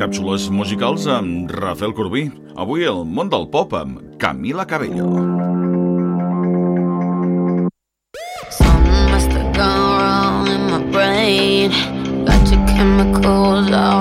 càpsules musicals amb Rafael Corbí. Avui el món del pop amb Camila Cabello. Something must have gone wrong in my brain. Got your chemicals all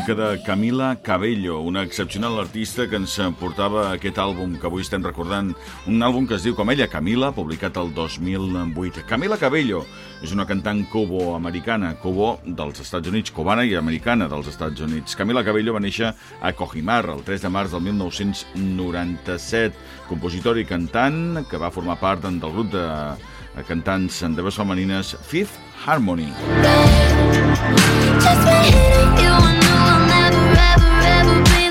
música de Camila Cabello, una excepcional artista que ens portava aquest àlbum que avui estem recordant, un àlbum que es diu com ella, Camila, publicat el 2008. Camila Cabello és una cantant cubo-americana, cubo dels Estats Units, cubana i americana dels Estats Units. Camila Cabello va néixer a Cojimar el 3 de març del 1997, compositor i cantant que va formar part del grup de cantants de veus femenines Fifth Harmony. Just forever, ever be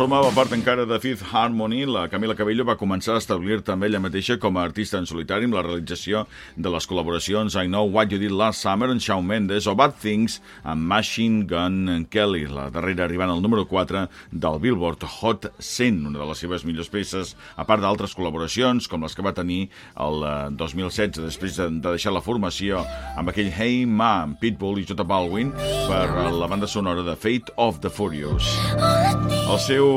formava part encara de Fifth Harmony, la Camila Cabello va començar a establir també ella mateixa com a artista en solitari amb la realització de les col·laboracions I Know What You Did Last Summer amb Shawn Mendes o Bad Things amb Machine Gun Kelly, la darrera arribant al número 4 del Billboard Hot 100, una de les seves millors peces, a part d'altres col·laboracions com les que va tenir el eh, 2016 després de, de deixar la formació amb aquell Hey Ma Pitbull i J Balwin per eh, la banda sonora de Fate of the Furious. El seu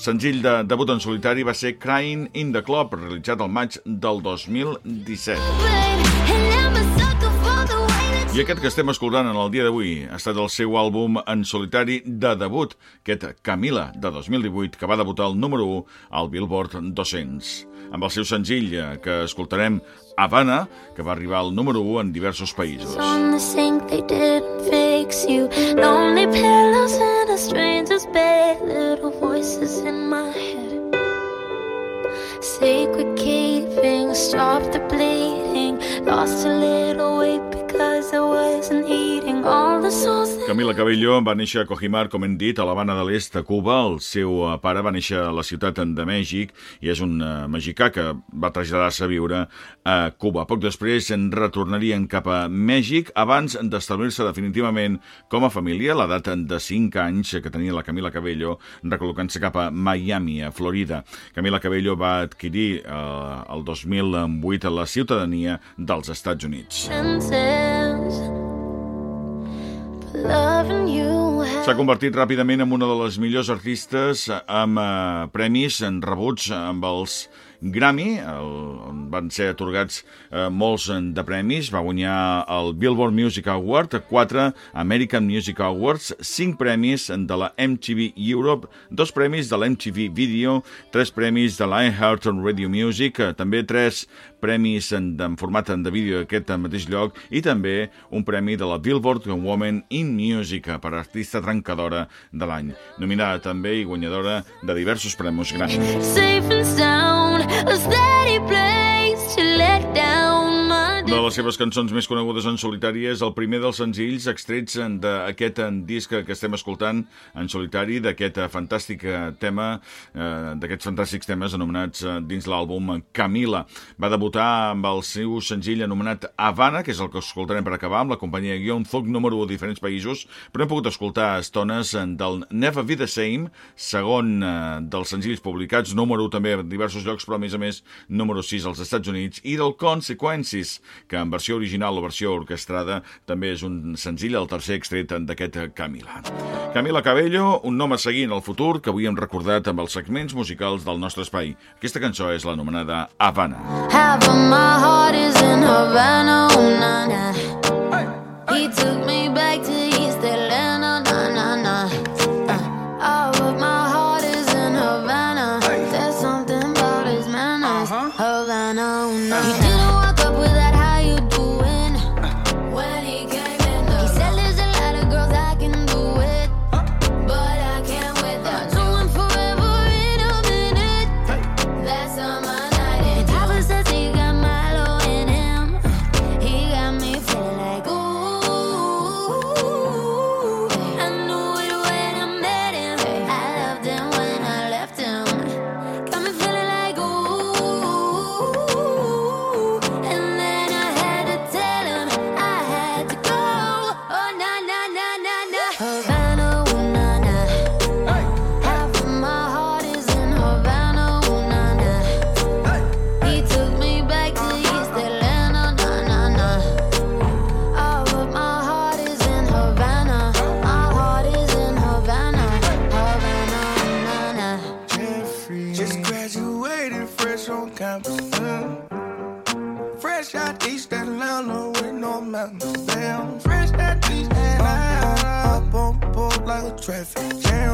senzill de debut en solitari va ser Crying in the Club, realitzat al maig del 2017. And I'm a sucker for the way that I aquest que estem escoltant en el dia d'avui ha estat el seu àlbum en solitari de debut, aquest Camila, de 2018, que va debutar al número 1 al Billboard 200. Amb el seu senzill, eh, que escoltarem Havana, que va arribar al número 1 en diversos països. on the sink they didn't fix you. Lonely pillows in a stranger's bed. Little voices in my head. Sacred keeping, stop the bleeding. Lost a little weight because I wasn't eating all the that Camila Cabello va néixer a Cojimar, com hem dit, a l'Havana de l'Est, a Cuba. El seu eh, pare va néixer a la ciutat de Mèxic i és un eh, mexicà que va traslladar-se a viure a Cuba. Poc després en retornarien cap a Mèxic abans d'establir-se definitivament com a família a l'edat de 5 anys que tenia la Camila Cabello, recol·locant-se cap a Miami, a Florida. Camila Cabello va adquirir eh, el 2008 la ciutadania dels Estats Units. sentence. S'ha convertit ràpidament en una de les millors artistes amb eh, premis en rebuts amb els Grammy, el, van ser atorgats eh, molts eh, de premis. Va guanyar el Billboard Music Award, 4 American Music Awards, 5 premis de la MTV Europe, 2 premis de la MTV Video, 3 premis de la iHeart Radio Music, eh, també 3 premis en, en format de vídeo aquest mateix lloc i també un premi de la Billboard Woman in Music per artista trencadora de l'any. Nominada també i guanyadora de diversos premis Grammy. safe and sound, a steady place les seves cançons més conegudes en solitari és el primer dels senzills extrets d'aquest disc que estem escoltant en solitari, d'aquest fantàstic eh, tema, eh, d'aquests fantàstics temes anomenats eh, dins l'àlbum Camila. Va debutar amb el seu senzill anomenat Havana, que és el que escoltarem per acabar, amb la companyia Guion Thug número 1 a diferents països, però hem pogut escoltar estones eh, del Never Be The Same, segon eh, dels senzills publicats, número 1 també a diversos llocs, però a més a més número 6 als Estats Units, i del Consequences, que en versió original o versió orquestrada també és un senzill, el tercer extret d'aquest Camila. Camila Cabello, un nom a seguir en el futur que avui hem recordat amb els segments musicals del nostre espai. Aquesta cançó és l'anomenada Havana. Half of my heart is in Havana, oh, na, na. He took me back to on campus. Mm. Fresh out East Atlanta with no mountains. Damn, fresh out East Atlanta. Up on board like a traffic jam.